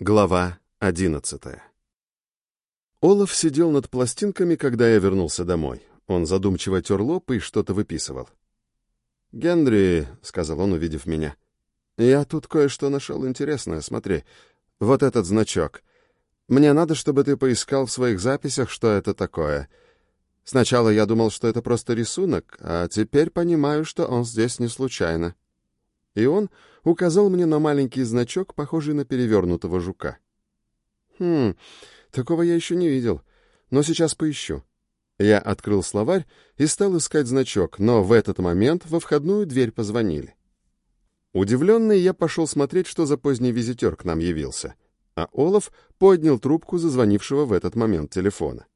Глава одиннадцатая Олаф сидел над пластинками, когда я вернулся домой. Он задумчиво тер лоб и что-то выписывал. «Генри», — сказал он, увидев меня, — «я тут кое-что нашел интересное, смотри. Вот этот значок. Мне надо, чтобы ты поискал в своих записях, что это такое. Сначала я думал, что это просто рисунок, а теперь понимаю, что он здесь не случайно». И он указал мне на маленький значок, похожий на перевернутого жука. «Хм, такого я еще не видел, но сейчас поищу». Я открыл словарь и стал искать значок, но в этот момент во входную дверь позвонили. Удивленный, я пошел смотреть, что за поздний визитер к нам явился, а Олаф поднял трубку зазвонившего в этот момент телефона.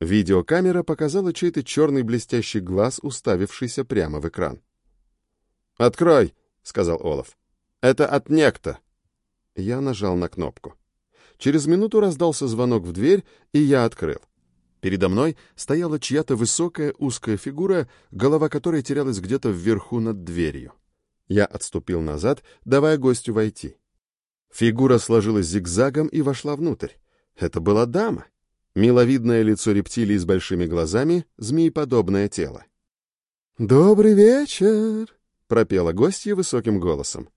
Видеокамера показала чей-то черный блестящий глаз, уставившийся прямо в экран. «Открой!» — сказал Олаф. «Это от некто». Я нажал на кнопку. Через минуту раздался звонок в дверь, и я открыл. Передо мной стояла чья-то высокая узкая фигура, голова которой терялась где-то вверху над дверью. Я отступил назад, давая гостю войти. Фигура сложилась зигзагом и вошла внутрь. Это была дама. Миловидное лицо рептилии с большими глазами, змееподобное тело. «Добрый вечер!» пропела гостья высоким голосом.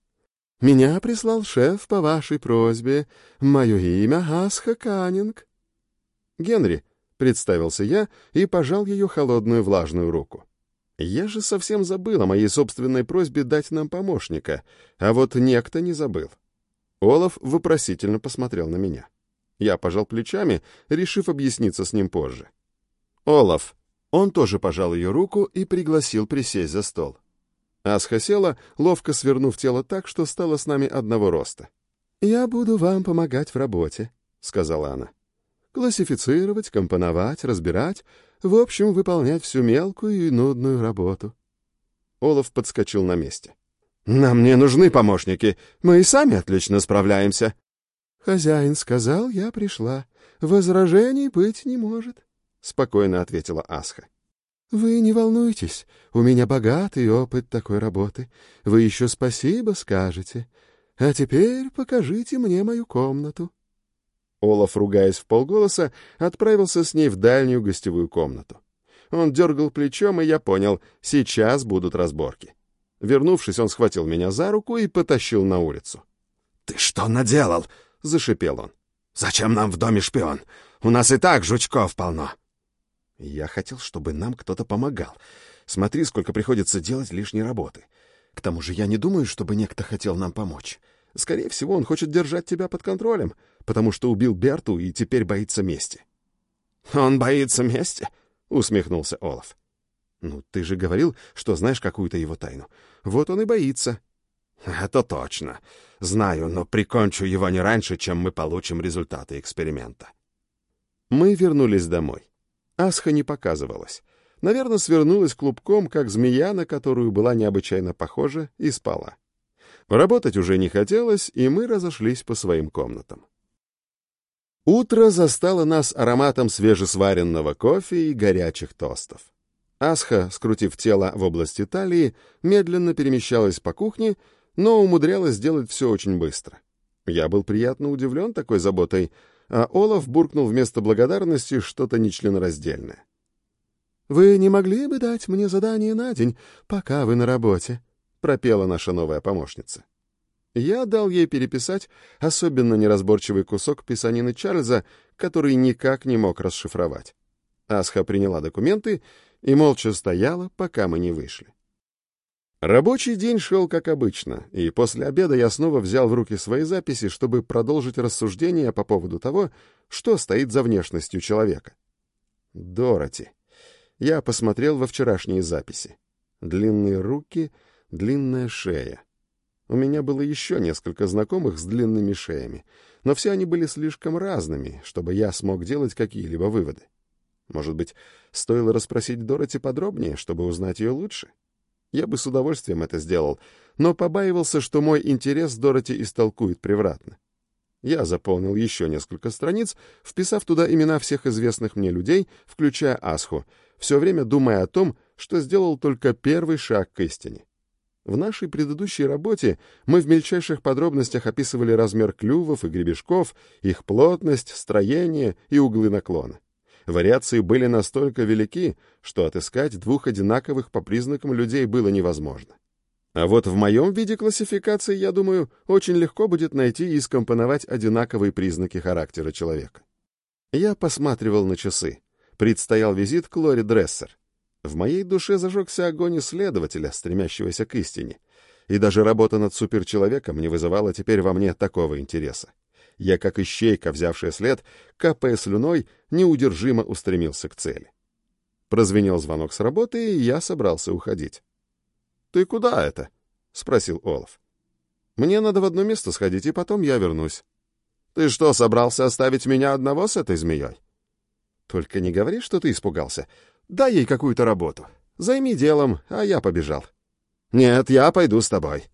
«Меня прислал шеф по вашей просьбе. Мое имя Асха Каннинг». «Генри», — представился я и пожал ее холодную влажную руку. Я же совсем забыл о моей собственной просьбе дать нам помощника, а вот некто не забыл. Олаф вопросительно посмотрел на меня. Я пожал плечами, решив объясниться с ним позже. «Олаф». Он тоже пожал ее руку и пригласил присесть за стол. Асха села, ловко свернув тело так, что стало с нами одного роста. «Я буду вам помогать в работе», — сказала она. «Классифицировать, компоновать, разбирать, в общем, выполнять всю мелкую и нудную работу». Олаф подскочил на месте. «Нам не нужны помощники, мы и сами отлично справляемся». «Хозяин сказал, я пришла. Возражений быть не может», — спокойно ответила Асха. «Вы не волнуйтесь, у меня богатый опыт такой работы. Вы еще спасибо скажете. А теперь покажите мне мою комнату». Олаф, ругаясь в полголоса, отправился с ней в дальнюю гостевую комнату. Он дергал плечом, и я понял, сейчас будут разборки. Вернувшись, он схватил меня за руку и потащил на улицу. «Ты что наделал?» — зашипел он. «Зачем нам в доме шпион? У нас и так жучков полно». Я хотел, чтобы нам кто-то помогал. Смотри, сколько приходится делать лишней работы. К тому же я не думаю, чтобы некто хотел нам помочь. Скорее всего, он хочет держать тебя под контролем, потому что убил Берту и теперь боится мести. «Он боится мести?» — усмехнулся Олаф. «Ну, ты же говорил, что знаешь какую-то его тайну. Вот он и боится». «Это точно. Знаю, но прикончу его не раньше, чем мы получим результаты эксперимента». Мы вернулись домой. Асха не показывалась. Наверное, свернулась клубком, как змея, на которую была необычайно похожа, и спала. Работать уже не хотелось, и мы разошлись по своим комнатам. Утро застало нас ароматом свежесваренного кофе и горячих тостов. Асха, скрутив тело в области талии, медленно перемещалась по кухне, но умудрялась сделать все очень быстро. Я был приятно удивлен такой заботой, а Олаф буркнул вместо благодарности что-то нечленораздельное. «Вы не могли бы дать мне задание на день, пока вы на работе?» — пропела наша новая помощница. Я дал ей переписать особенно неразборчивый кусок писанины Чарльза, который никак не мог расшифровать. Асха приняла документы и молча стояла, пока мы не вышли. Рабочий день шел как обычно, и после обеда я снова взял в руки свои записи, чтобы продолжить рассуждения по поводу того, что стоит за внешностью человека. Дороти. Я посмотрел во вчерашние записи. Длинные руки, длинная шея. У меня было еще несколько знакомых с длинными шеями, но все они были слишком разными, чтобы я смог делать какие-либо выводы. Может быть, стоило расспросить Дороти подробнее, чтобы узнать ее лучше? — я бы с удовольствием это сделал, но побаивался, что мой интерес Дороти истолкует превратно. Я заполнил еще несколько страниц, вписав туда имена всех известных мне людей, включая Асху, все время думая о том, что сделал только первый шаг к истине. В нашей предыдущей работе мы в мельчайших подробностях описывали размер клювов и гребешков, их плотность, строение и углы наклона. Вариации были настолько велики, что отыскать двух одинаковых по признакам людей было невозможно. А вот в моем виде классификации, я думаю, очень легко будет найти и скомпоновать одинаковые признаки характера человека. Я посматривал на часы. Предстоял визит к Лори Дрессер. В моей душе зажегся огонь исследователя, стремящегося к истине. И даже работа над суперчеловеком не вызывала теперь во мне такого интереса. Я, как ищейка, взявшая след, капая слюной, неудержимо устремился к цели. Прозвенел звонок с работы, и я собрался уходить. — Ты куда это? — спросил Олаф. — Мне надо в одно место сходить, и потом я вернусь. — Ты что, собрался оставить меня одного с этой змеей? — Только не говори, что ты испугался. Дай ей какую-то работу. Займи делом, а я побежал. Нет, я пойду с тобой.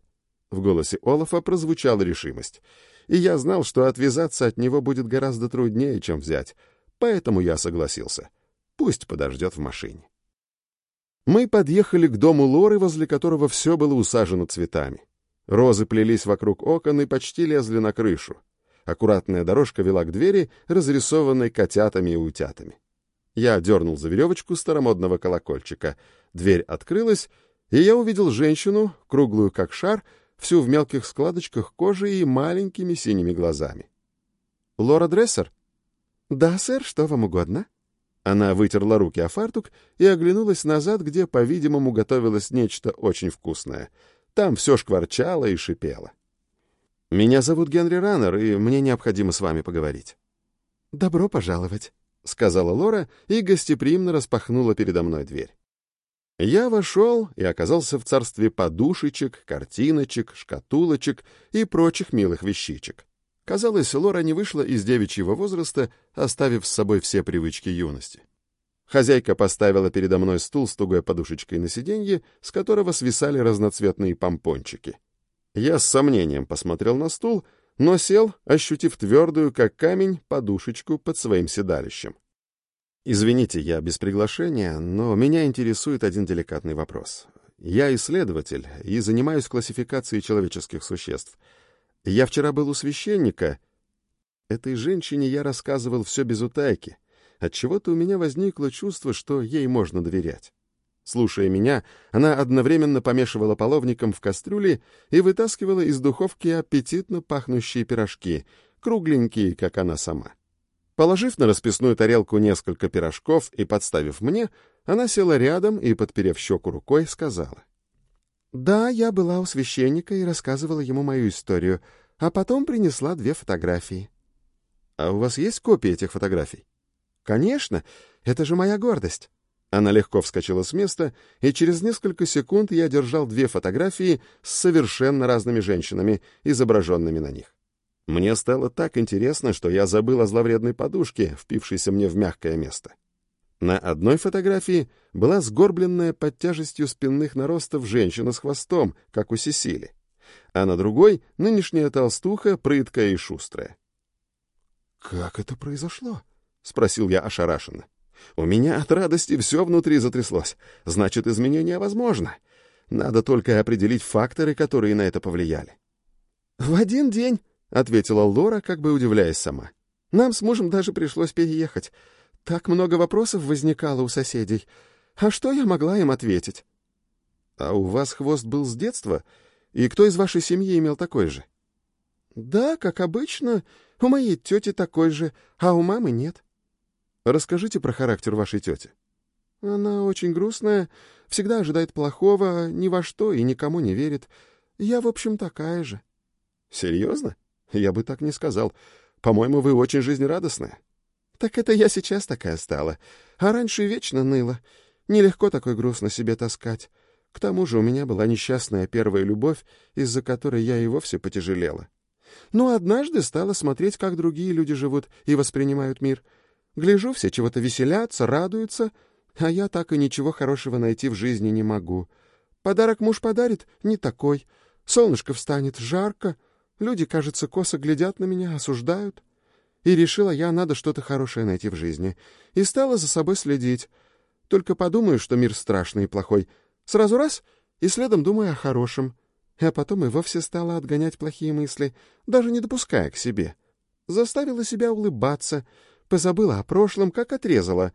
В голосе Олафа прозвучала решимость. И я знал, что отвязаться от него будет гораздо труднее, чем взять. Поэтому я согласился. Пусть подождет в машине. Мы подъехали к дому Лоры, возле которого все было усажено цветами. Розы плелись вокруг окон и почти лезли на крышу. Аккуратная дорожка вела к двери, разрисованной котятами и утятами. Я дернул за веревочку старомодного колокольчика. Дверь открылась, и я увидел женщину, круглую как шар, всю в мелких складочках кожи и маленькими синими глазами. «Лора Дрессер?» «Да, сэр, что вам угодно?» Она вытерла руки о фартук и оглянулась назад, где, по-видимому, готовилось нечто очень вкусное. Там все шкварчало и шипело. «Меня зовут Генри Раннер, и мне необходимо с вами поговорить». «Добро пожаловать». — сказала Лора и гостеприимно распахнула передо мной дверь. Я вошел и оказался в царстве подушечек, картиночек, шкатулочек и прочих милых вещичек. Казалось, Лора не вышла из девичьего возраста, оставив с собой все привычки юности. Хозяйка поставила передо мной стул с тугой подушечкой на сиденье, с которого свисали разноцветные помпончики. Я с сомнением посмотрел на стул — но сел, ощутив твердую, как камень, подушечку под своим седалищем. «Извините, я без приглашения, но меня интересует один деликатный вопрос. Я исследователь и занимаюсь классификацией человеческих существ. Я вчера был у священника. Этой женщине я рассказывал все без утайки. Отчего-то у меня возникло чувство, что ей можно доверять. Слушая меня, она одновременно помешивала половником в кастрюле и вытаскивала из духовки аппетитно пахнущие пирожки, кругленькие, как она сама. Положив на расписную тарелку несколько пирожков и подставив мне, она села рядом и, подперев щеку рукой, сказала. «Да, я была у священника и рассказывала ему мою историю, а потом принесла две фотографии». «А у вас есть копии этих фотографий?» «Конечно, это же моя гордость». Она легко вскочила с места, и через несколько секунд я держал две фотографии с совершенно разными женщинами, изображенными на них. Мне стало так интересно, что я забыл о зловредной подушке, впившейся мне в мягкое место. На одной фотографии была сгорбленная под тяжестью спинных наростов женщина с хвостом, как у Сесили, а на другой — нынешняя толстуха, прыткая и шустрая. «Как это произошло?» — спросил я ошарашенно. У меня от радости все внутри затряслось. Значит, изменения возможно. Надо только определить факторы, которые на это повлияли. «В один день», — ответила Лора, как бы удивляясь сама. «Нам с мужем даже пришлось переехать. Так много вопросов возникало у соседей. А что я могла им ответить?» «А у вас хвост был с детства? И кто из вашей семьи имел такой же?» «Да, как обычно. У моей тети такой же, а у мамы нет». Расскажите про характер вашей тети. Она очень грустная, всегда ожидает плохого, ни во что и никому не верит. Я, в общем, такая же. Серьезно? Я бы так не сказал. По-моему, вы очень жизнерадостная. Так это я сейчас такая стала. А раньше вечно ныла. Нелегко такой груз на себе таскать. К тому же у меня была несчастная первая любовь, из-за которой я и вовсе потяжелела. Но однажды стала смотреть, как другие люди живут и воспринимают мир — Гляжу, все чего-то веселятся, радуются, а я так и ничего хорошего найти в жизни не могу. Подарок муж подарит — не такой. Солнышко встанет, жарко. Люди, кажется, косо глядят на меня, осуждают. И решила я, надо что-то хорошее найти в жизни. И стала за собой следить. Только подумаю, что мир страшный и плохой. Сразу раз — и следом думаю о хорошем. А потом и вовсе стала отгонять плохие мысли, даже не допуская к себе. Заставила себя улыбаться, позабыла о прошлом, как отрезала.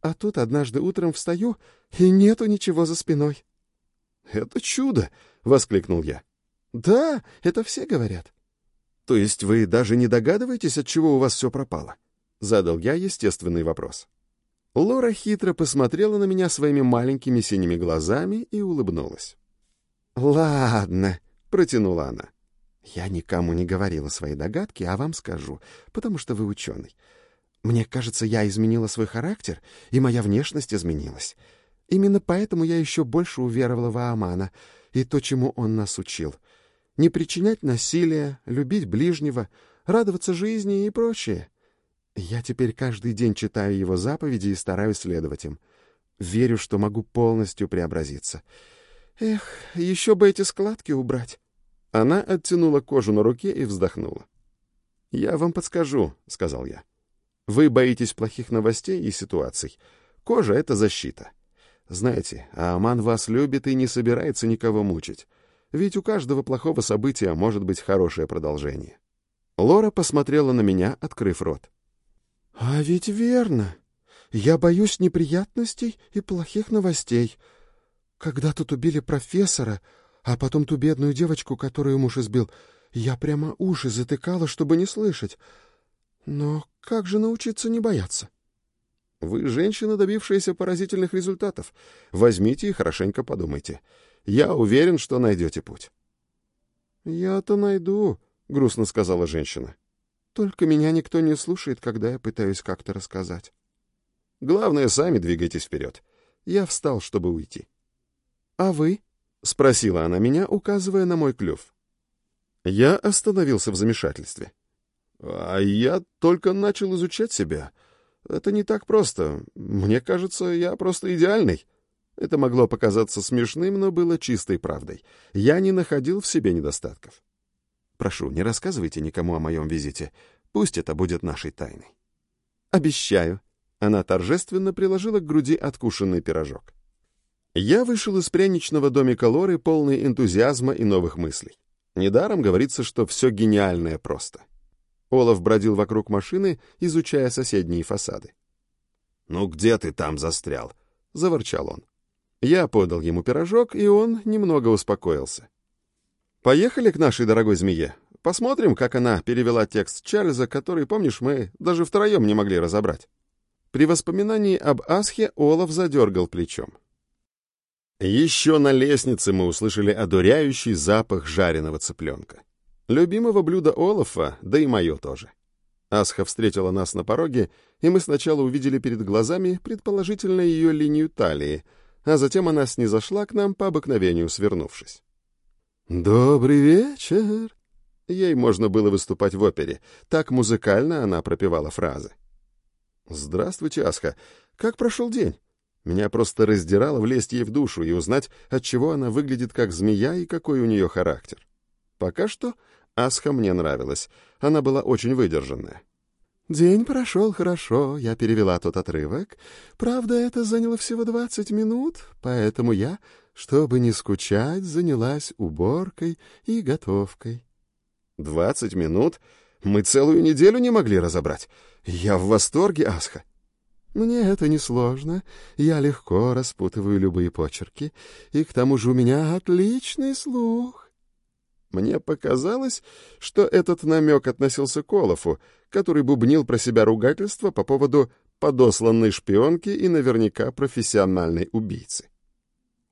А тут однажды утром встаю, и нету ничего за спиной. — Это чудо! — воскликнул я. — Да, это все говорят. — То есть вы даже не догадываетесь, от чего у вас все пропало? — задал я естественный вопрос. Лора хитро посмотрела на меня своими маленькими синими глазами и улыбнулась. «Ладно», — протянула она. «Я никому не говорила свои догадки, а вам скажу, потому что вы ученый. Мне кажется, я изменила свой характер, и моя внешность изменилась. Именно поэтому я еще больше уверовала в Аамана и то, чему он нас учил. Не причинять насилия, любить ближнего, радоваться жизни и прочее. Я теперь каждый день читаю его заповеди и стараюсь следовать им. Верю, что могу полностью преобразиться. Эх, еще бы эти складки убрать. Она оттянула кожу на руке и вздохнула. «Я вам подскажу», — сказал я. «Вы боитесь плохих новостей и ситуаций. Кожа — это защита. Знаете, Аман вас любит и не собирается никого мучить. Ведь у каждого плохого события может быть хорошее продолжение». Лора посмотрела на меня, открыв рот. «А ведь верно. Я боюсь неприятностей и плохих новостей. Когда тут убили профессора, а потом ту бедную девочку, которую муж избил, я прямо уши затыкала, чтобы не слышать. Но как же научиться не бояться?» «Вы женщина, добившаяся поразительных результатов. Возьмите и хорошенько подумайте. Я уверен, что найдете путь». «Я-то найду», — грустно сказала женщина. Только меня никто не слушает, когда я пытаюсь как-то рассказать. Главное, сами двигайтесь вперед. Я встал, чтобы уйти. — А вы? — спросила она меня, указывая на мой клюв. Я остановился в замешательстве. А я только начал изучать себя. Это не так просто. Мне кажется, я просто идеальный. Это могло показаться смешным, но было чистой правдой. Я не находил в себе недостатков. Прошу, не рассказывайте никому о моем визите. Пусть это будет нашей тайной. Обещаю. Она торжественно приложила к груди откушенный пирожок. Я вышел из пряничного домика Лоры полный энтузиазма и новых мыслей. Недаром говорится, что все гениальное просто. Олаф бродил вокруг машины, изучая соседние фасады. «Ну где ты там застрял?» — заворчал он. Я подал ему пирожок, и он немного успокоился. Поехали к нашей дорогой змее. Посмотрим, как она перевела текст Чарльза, который, помнишь, мы даже втроем не могли разобрать. При воспоминании об Асхе Олаф задергал плечом. Еще на лестнице мы услышали одуряющий запах жареного цыпленка. Любимого блюда Олафа, да и мое тоже. Асха встретила нас на пороге, и мы сначала увидели перед глазами, предположительно, ее линию талии, а затем она снизошла к нам по обыкновению, свернувшись. «Добрый вечер!» Ей можно было выступать в опере. Так музыкально она пропевала фразы. «Здравствуйте, Асха. Как прошел день?» Меня просто раздирало влезть ей в душу и узнать, от чего она выглядит как змея и какой у нее характер. Пока что Асха мне нравилась. Она была очень выдержанная. «День прошел хорошо, я перевела тот отрывок. Правда, это заняло всего двадцать минут, поэтому я чтобы не скучать, занялась уборкой и готовкой. Двадцать минут? Мы целую неделю не могли разобрать. Я в восторге, Асха. Мне это не сложно. Я легко распутываю любые почерки, и к тому же у меня отличный слух. Мне показалось, что этот намек относился к Олафу, который бубнил про себя ругательство по поводу подосланной шпионки и наверняка профессиональной убийцы.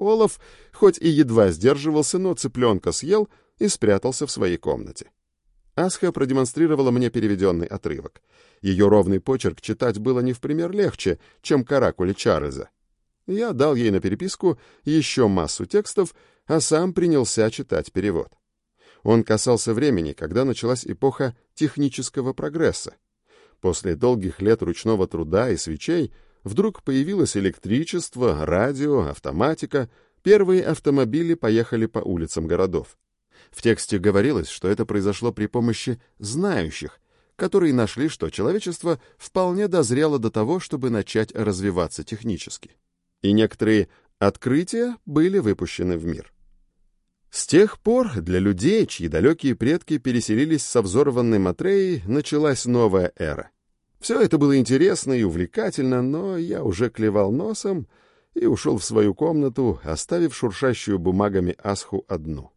Олаф, хоть и едва сдерживался, но цыпленка съел и спрятался в своей комнате. Асха продемонстрировала мне переведенный отрывок. Ее ровный почерк читать было не в пример легче, чем каракули Чарльза. Я дал ей на переписку еще массу текстов, а сам принялся читать перевод. Он касался времени, когда началась эпоха технического прогресса. После долгих лет ручного труда и свечей Вдруг появилось электричество, радио, автоматика. Первые автомобили поехали по улицам городов. В тексте говорилось, что это произошло при помощи знающих, которые нашли, что человечество вполне дозрело до того, чтобы начать развиваться технически. И некоторые Открытия были выпущены в мир. С тех пор для людей, чьи далекие предки переселились со взорванной Матреи, началась новая эра. Все это было интересно и увлекательно, но я уже клевал носом и ушел в свою комнату, оставив шуршащую бумагами Асху одну.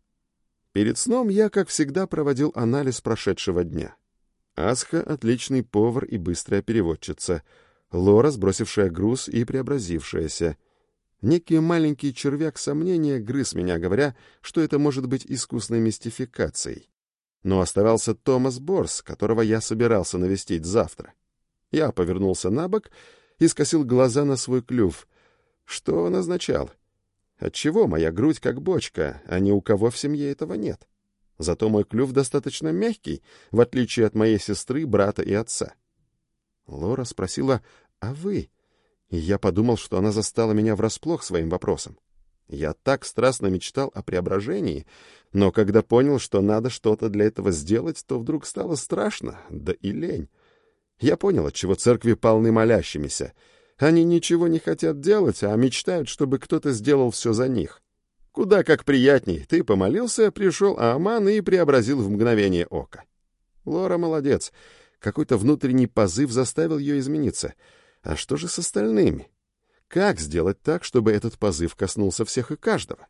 Перед сном я, как всегда, проводил анализ прошедшего дня. Асха — отличный повар и быстрая переводчица. Лора, сбросившая груз и преобразившаяся. Некий маленький червяк сомнения грыз меня, говоря, что это может быть искусной мистификацией. Но оставался Томас Борс, которого я собирался навестить завтра. Я повернулся на бок и скосил глаза на свой клюв. Что он означал? — Отчего моя грудь как бочка, а ни у кого в семье этого нет? Зато мой клюв достаточно мягкий, в отличие от моей сестры, брата и отца. Лора спросила, «А вы?» И я подумал, что она застала меня врасплох своим вопросом. Я так страстно мечтал о преображении, но когда понял, что надо что-то для этого сделать, то вдруг стало страшно, да и лень. Я понял, отчего церкви полны молящимися — они ничего не хотят делать, а мечтают, чтобы кто-то сделал все за них. Куда как приятней. Ты помолился, пришел Ааман и преобразил в мгновение ока. Лора молодец. Какой-то внутренний позыв заставил ее измениться. А что же с остальными? Как сделать так, чтобы этот позыв коснулся всех и каждого?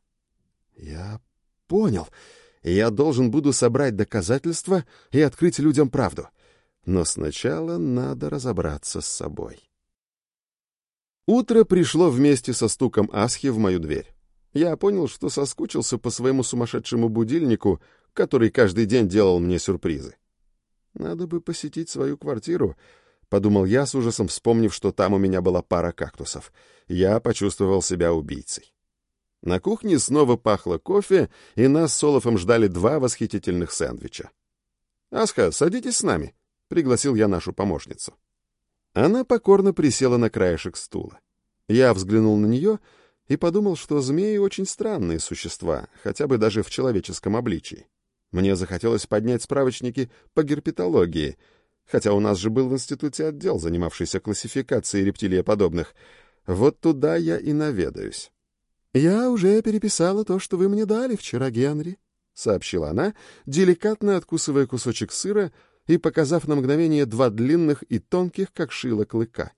Я понял. Я должен буду собрать доказательства и открыть людям правду. Но сначала надо разобраться с собой. Утро пришло вместе со стуком Асхи в мою дверь. Я понял, что соскучился по своему сумасшедшему будильнику, который каждый день делал мне сюрпризы. Надо бы посетить свою квартиру, подумал я с ужасом, вспомнив, что там у меня была пара кактусов. Я почувствовал себя убийцей. На кухне снова пахло кофе, и нас с Олафом ждали два восхитительных сэндвича. «Асха, садитесь с нами», — пригласил я нашу помощницу. Она покорно присела на краешек стула. Я взглянул на нее и подумал, что змеи очень странные существа, хотя бы даже в человеческом обличии. Мне захотелось поднять справочники по герпетологии, хотя у нас же был в институте отдел, занимавшийся классификацией рептилиеподобных. Вот туда я и наведаюсь. «Я уже переписала то, что вы мне дали вчера, Генри», — сообщила она, деликатно откусывая кусочек сыра, и показав на мгновение два длинных и тонких, как шило клыка.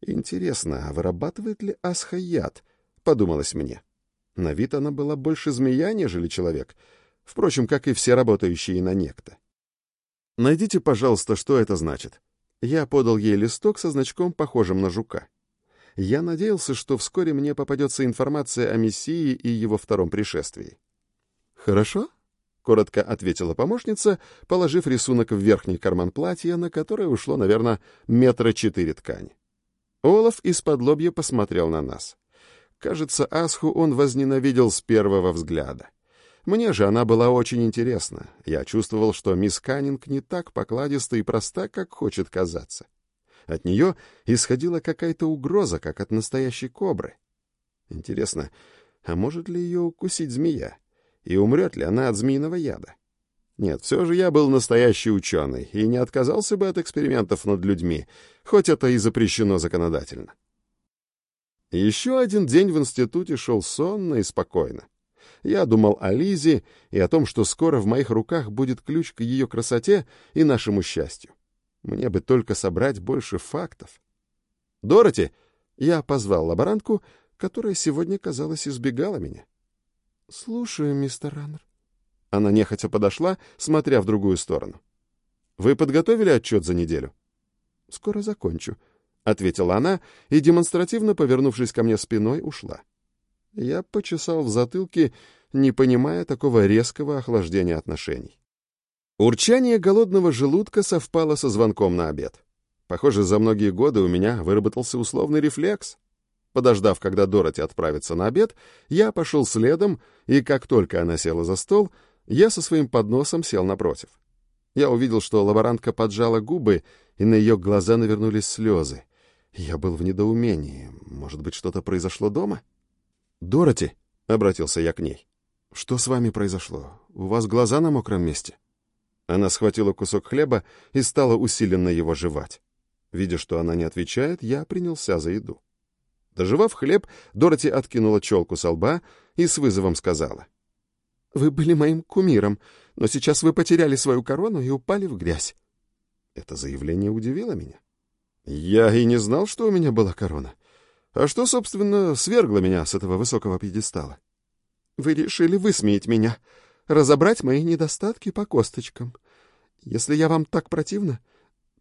«Интересно, а вырабатывает ли Асха яд?» — подумалось мне. На вид она была больше змея, нежели человек, впрочем, как и все работающие на некто. «Найдите, пожалуйста, что это значит». Я подал ей листок со значком, похожим на жука. Я надеялся, что вскоре мне попадется информация о Мессии и его втором пришествии. «Хорошо», коротко ответила помощница, положив рисунок в верхний карман платья, на которое ушло, наверное, метра четыре ткани. Олаф из-под лобья посмотрел на нас. Кажется, Асху он возненавидел с первого взгляда. Мне же она была очень интересна. Я чувствовал, что мисс Каннинг не так покладиста и проста, как хочет казаться. От нее исходила какая-то угроза, как от настоящей кобры. Интересно, а может ли ее укусить змея? и умрет ли она от змеиного яда. Нет, все же я был настоящий ученый и не отказался бы от экспериментов над людьми, хоть это и запрещено законодательно. Еще один день в институте шел сонно и спокойно. Я думал о Лизе и о том, что скоро в моих руках будет ключ к ее красоте и нашему счастью. Мне бы только собрать больше фактов. «Дороти!» — я позвал лаборантку, которая сегодня, казалось, избегала меня. «Слушаю, мистер Раннер». Она нехотя подошла, смотря в другую сторону. «Вы подготовили отчет за неделю?» «Скоро закончу», — ответила она и, демонстративно повернувшись ко мне спиной, ушла. Я почесал в затылке, не понимая такого резкого охлаждения отношений. Урчание голодного желудка совпало со звонком на обед. Похоже, за многие годы у меня выработался условный рефлекс. Подождав, когда Дороти отправится на обед, я пошел следом, и как только она села за стол, я со своим подносом сел напротив. Я увидел, что лаборантка поджала губы, и на ее глаза навернулись слезы. Я был в недоумении. Может быть, что-то произошло дома? «Дороти», — обратился я к ней, — «что с вами произошло? У вас глаза на мокром месте?» Она схватила кусок хлеба и стала усиленно его жевать. Видя, что она не отвечает, я принялся за еду. Доживав хлеб, Дороти откинула челку со лба и с вызовом сказала. «Вы были моим кумиром, но сейчас вы потеряли свою корону и упали в грязь». Это заявление удивило меня. Я и не знал, что у меня была корона. А что, собственно, свергло меня с этого высокого пьедестала? Вы решили высмеять меня, разобрать мои недостатки по косточкам. Если я вам так противна,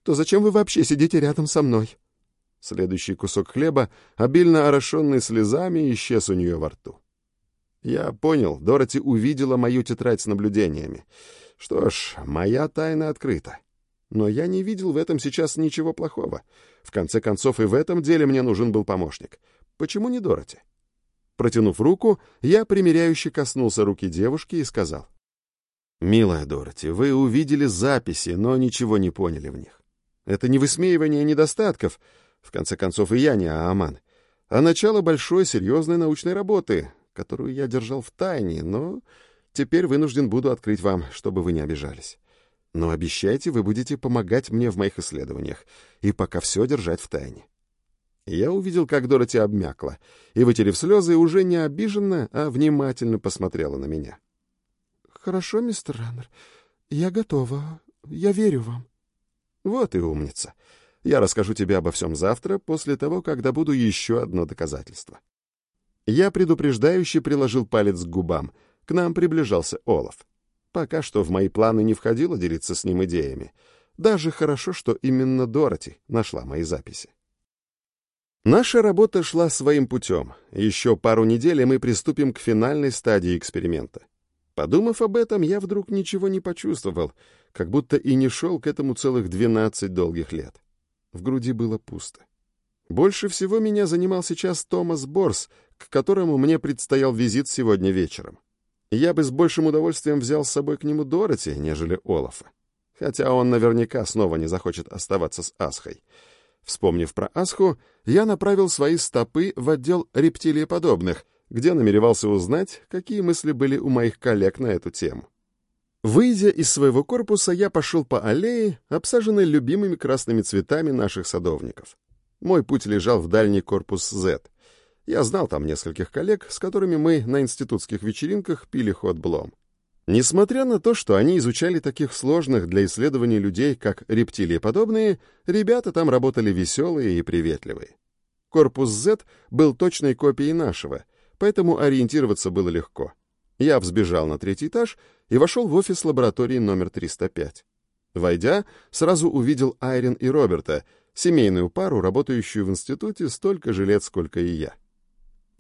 то зачем вы вообще сидите рядом со мной?» Следующий кусок хлеба, обильно орошенный слезами, исчез у нее во рту. Я понял, Дороти увидела мою тетрадь с наблюдениями. Что ж, моя тайна открыта. Но я не видел в этом сейчас ничего плохого. В конце концов, и в этом деле мне нужен был помощник. Почему не Дороти? Протянув руку, я примиряюще коснулся руки девушки и сказал. «Милая Дороти, вы увидели записи, но ничего не поняли в них. Это не высмеивание недостатков, в конце концов, и я не Ааман, а начало большой серьезной научной работы, которую я держал в тайне, но теперь вынужден буду открыть вам, чтобы вы не обижались. Но обещайте, вы будете помогать мне в моих исследованиях и пока все держать в тайне. Я увидел, как Дороти обмякла, и, вытерев слезы, уже не обиженно, а внимательно посмотрела на меня. — Хорошо, мистер Раннер, я готова, я верю вам. — Вот и умница. Я расскажу тебе обо всем завтра, после того, как добуду еще одно доказательство. Я предупреждающе приложил палец к губам. К нам приближался Олаф. Пока что в мои планы не входило делиться с ним идеями. Даже хорошо, что именно Дороти нашла мои записи. Наша работа шла своим путем. Еще пару недель, и мы приступим к финальной стадии эксперимента. Подумав об этом, я вдруг ничего не почувствовал, как будто и не шел к этому целых двенадцать долгих лет. В груди было пусто. Больше всего меня занимал сейчас Томас Борс, к которому мне предстоял визит сегодня вечером. Я бы с большим удовольствием взял с собой к нему Дороти, нежели Олафа. Хотя он наверняка снова не захочет оставаться с Асхой. Вспомнив про Асху, я направил свои стопы в отдел рептилиеподобных, где намеревался узнать, какие мысли были у моих коллег на эту тему. Выйдя из своего корпуса, я пошел по аллее, обсаженной любимыми красными цветами наших садовников. Мой путь лежал в дальний корпус Z. Я знал там нескольких коллег, с которыми мы на институтских вечеринках пили хот-блом. Несмотря на то, что они изучали таких сложных для исследований людей, как рептилиеподобные, ребята там работали веселые и приветливые. Корпус Z был точной копией нашего, поэтому ориентироваться было легко. Я взбежал на третий этаж и вошел в офис лаборатории номер 305. Войдя, сразу увидел Айрин и Роберта, семейную пару, работающую в институте столько же лет, сколько и я.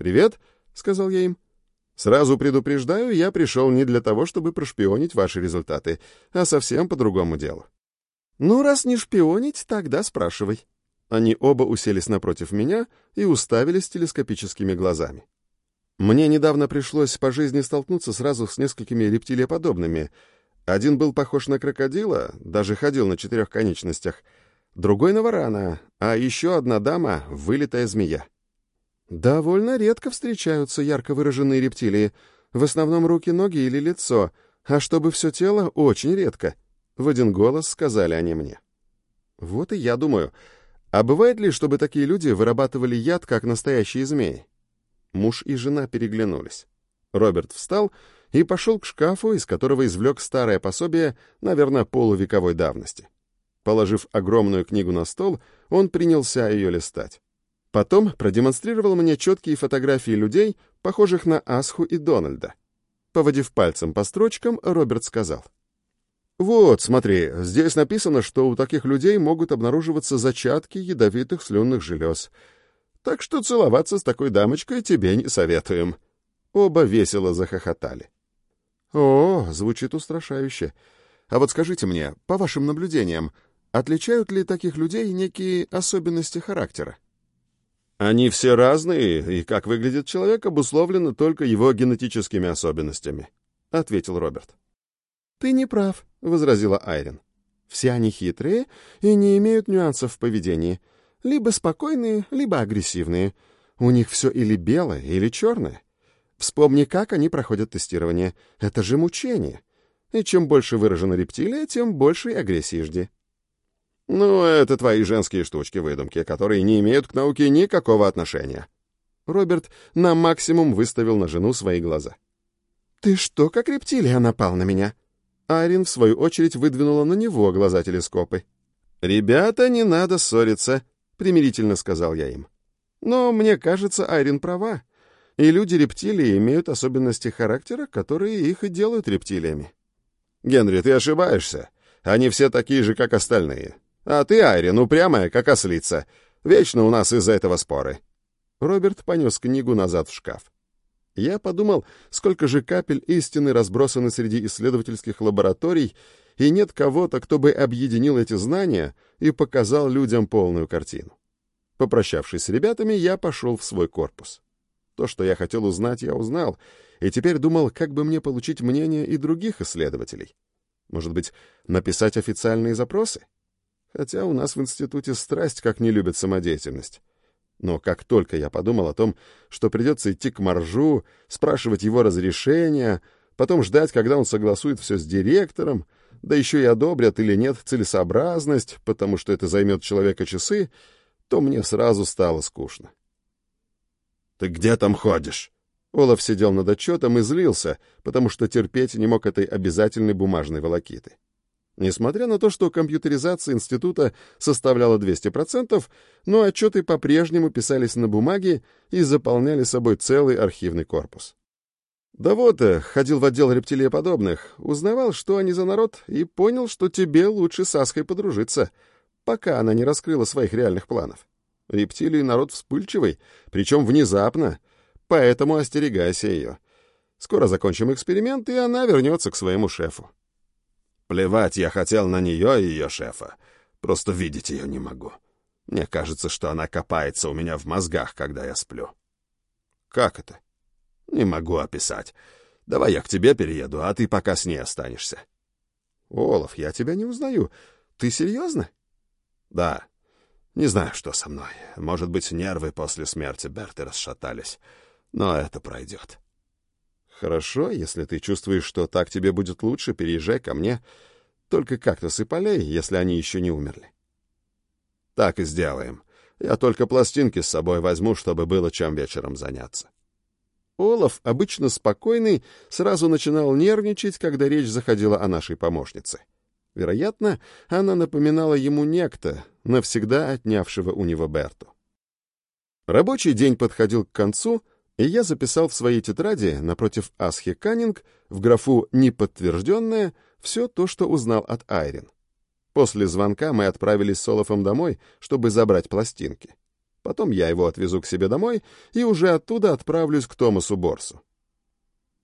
«Привет», — сказал я им. Сразу предупреждаю, я пришел не для того, чтобы прошпионить ваши результаты, а совсем по другому делу. Ну, раз не шпионить, тогда спрашивай. Они оба уселись напротив меня и уставились телескопическими глазами. Мне недавно пришлось по жизни столкнуться сразу с несколькими рептилиоподобными. Один был похож на крокодила, даже ходил на четырех конечностях, другой на варана, а еще одна дама — вылитая змея. Довольно редко встречаются ярко выраженные рептилии. В основном руки, ноги или лицо. А чтобы все тело, очень редко. В один голос сказали они мне. Вот и я думаю, а бывает ли, чтобы такие люди вырабатывали яд, как настоящие змеи? Муж и жена переглянулись. Роберт встал и пошел к шкафу, из которого извлек старое пособие, наверное, полувековой давности. Положив огромную книгу на стол, он принялся ее листать. Потом продемонстрировал мне четкие фотографии людей, похожих на Асху и Дональда. Поводив пальцем по строчкам, Роберт сказал. «Вот, смотри, здесь написано, что у таких людей могут обнаруживаться зачатки ядовитых слюнных желез. Так что целоваться с такой дамочкой тебе не советуем». Оба весело захохотали. «О, звучит устрашающе. А вот скажите мне, по вашим наблюдениям, отличают ли таких людей некие особенности характера?» Они все разные, и как выглядит человек обусловлено только его генетическими особенностями, — ответил Роберт. — Ты не прав, — возразила Айрин. — Все они хитрые и не имеют нюансов в поведении. Либо спокойные, либо агрессивные. У них все или белое, или черное. Вспомни, как они проходят тестирование. Это же мучение. И чем больше выражена рептилия, тем больше агрессии жди. «Ну, это твои женские штучки-выдумки, которые не имеют к науке никакого отношения», Роберт на максимум выставил на жену свои глаза. «Ты что, как рептилия, напал на меня?» Арин, в свою очередь, выдвинула на него глаза телескопы. «Ребята, не надо ссориться», — примирительно сказал я им. «Но мне кажется, Айрин права, и люди-рептилии имеют особенности характера, которые их и делают рептилиями». «Генри, ты ошибаешься. Они все такие же, как остальные. А ты, Айрин, упрямая, как ослица. Вечно у нас из-за этого споры». Роберт понес книгу назад в шкаф. Я подумал, сколько же капель истины разбросаны среди исследовательских лабораторий, и нет кого-то, кто бы объединил эти знания и показал людям полную картину. Попрощавшись с ребятами, я пошел в свой корпус. То, что я хотел узнать, я узнал, и теперь думал, как бы мне получить мнение и других исследователей. Может быть, написать официальные запросы? Хотя у нас в институте страсть как не любят самодеятельность. Но как только я подумал о том, что придется идти к Маржу, спрашивать его разрешения, потом ждать, когда он согласует все с директором, да еще и одобрят или нет целесообразность, потому что это займет человека часы, то мне сразу стало скучно. «Ты где там ходишь?» Олаф сидел над отчетом и злился, потому что терпеть не мог этой обязательной бумажной волокиты. Несмотря на то, что компьютеризация института составляла 200%, но отчеты по-прежнему писались на бумаге и заполняли собой целый архивный корпус. Да вот, э, ходил в отдел рептилиеподобных, узнавал, что они за народ, и понял, что тебе лучше с Аской подружиться, пока она не раскрыла своих реальных планов. Рептилии народ вспыльчивый, причем внезапно, поэтому остерегайся ее. Скоро закончим эксперимент, и она вернется к своему шефу. Плевать я хотел на нее и ее шефа. Просто видеть ее не могу. Мне кажется, что она копается у меня в мозгах, когда я сплю. Как это? Не могу описать. Давай я к тебе перееду, а ты пока с ней останешься. Олаф, я тебя не узнаю. Ты серьезно? Да. Не знаю, что со мной. Может быть, нервы после смерти Берты расшатались. Но это пройдет. Хорошо, если ты чувствуешь, что так тебе будет лучше, переезжай ко мне. Только кактусы полей, если они еще не умерли. Так и сделаем. Я только пластинки с собой возьму, чтобы было чем вечером заняться. Олаф, обычно спокойный, сразу начинал нервничать, когда речь заходила о нашей помощнице. Вероятно, она напоминала ему некто, навсегда отнявшего у него Берту. Рабочий день подходил к концу, и я записал в своей тетради напротив Асхи Каннинг в графу «Неподтвержденное» все то, что узнал от Айрин. После звонка мы отправились с Олафом домой, чтобы забрать пластинки. Потом я его отвезу к себе домой и уже оттуда отправлюсь к Томасу Борсу.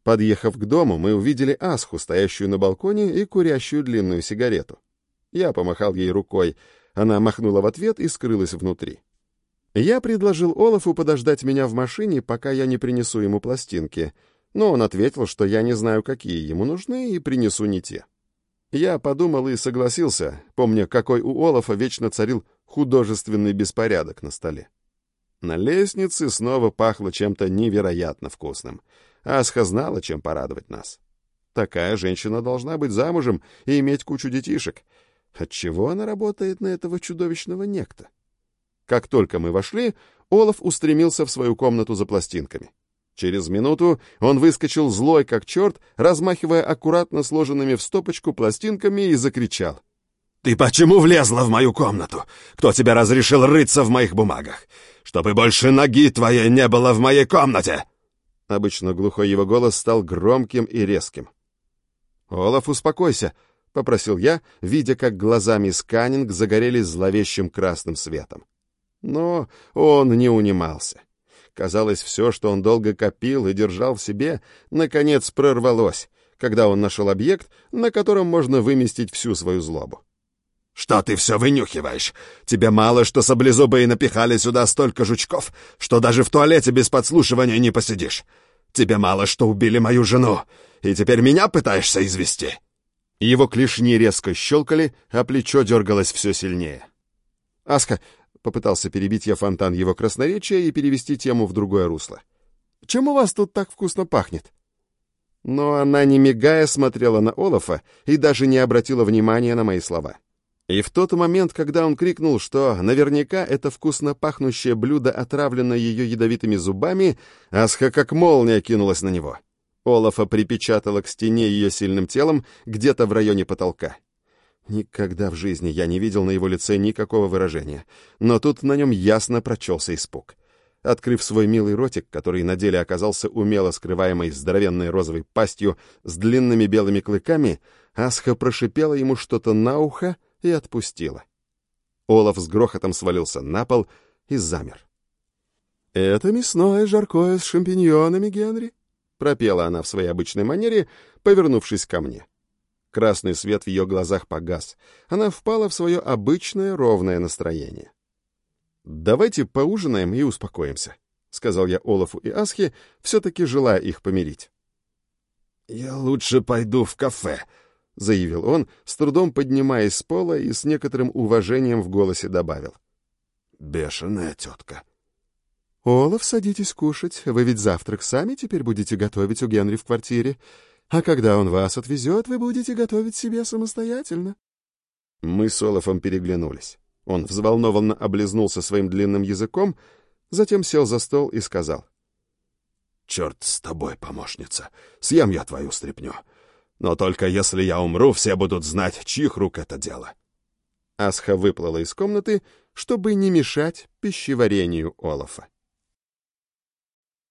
Подъехав к дому, мы увидели Асху, стоящую на балконе и курящую длинную сигарету. Я помахал ей рукой, она махнула в ответ и скрылась внутри. Я предложил Олафу подождать меня в машине, пока я не принесу ему пластинки, но он ответил, что я не знаю, какие ему нужны, и принесу не те. Я подумал и согласился, помня, какой у Олафа вечно царил художественный беспорядок на столе. На лестнице снова пахло чем-то невероятно вкусным. Асха знала, чем порадовать нас. Такая женщина должна быть замужем и иметь кучу детишек. Отчего она работает на этого чудовищного некто? Как только мы вошли, Олаф устремился в свою комнату за пластинками. Через минуту он выскочил злой как черт, размахивая аккуратно сложенными в стопочку пластинками и закричал. «Ты почему влезла в мою комнату? Кто тебе разрешил рыться в моих бумагах? Чтобы больше ноги твоей не было в моей комнате!» Обычно глухой его голос стал громким и резким. «Олаф, успокойся», — попросил я, видя, как глаза мисс Каннинг загорелись зловещим красным светом. Но он не унимался. Казалось, все, что он долго копил и держал в себе, наконец прорвалось, когда он нашел объект, на котором можно выместить всю свою злобу. «Что ты все вынюхиваешь? Тебе мало, что саблезубые напихали сюда столько жучков, что даже в туалете без подслушивания не посидишь. Тебе мало, что убили мою жену, и теперь меня пытаешься извести?» Его клешни резко щелкали, а плечо дергалось все сильнее. «Аска, Попытался перебить я фонтан его красноречия и перевести тему в другое русло. «Чем у вас тут так вкусно пахнет?» Но она, не мигая, смотрела на Олафа и даже не обратила внимания на мои слова. И в тот момент, когда он крикнул, что наверняка это вкусно пахнущее блюдо отравлено ее ядовитыми зубами, Асха как молния кинулась на него. Олафа припечатала к стене ее сильным телом где-то в районе потолка. Никогда в жизни я не видел на его лице никакого выражения, но тут на нем ясно прочелся испуг. Открыв свой милый ротик, который на деле оказался умело скрываемой здоровенной розовой пастью с длинными белыми клыками, Асха прошипела ему что-то на ухо и отпустила. Олаф с грохотом свалился на пол и замер. «Это мясное жаркое с шампиньонами, Генри», — пропела она в своей обычной манере, повернувшись ко мне. Красный свет в ее глазах погас. Она впала в свое обычное ровное настроение. «Давайте поужинаем и успокоимся», — сказал я Олафу и Асхе, все-таки желая их помирить. «Я лучше пойду в кафе», — заявил он, с трудом поднимаясь с пола и с некоторым уважением в голосе добавил. «Бешеная тетка». «Олаф, садитесь кушать. Вы ведь завтрак сами теперь будете готовить у Генри в квартире. А когда он вас отвезет, вы будете готовить себе самостоятельно». Мы с Олафом переглянулись. Он взволнованно облизнулся своим длинным языком, затем сел за стол и сказал. «Черт с тобой, помощница, съем я твою стряпню. Но только если я умру, все будут знать, чьих рук это дело». Асха выплыла из комнаты, чтобы не мешать пищеварению Олафа.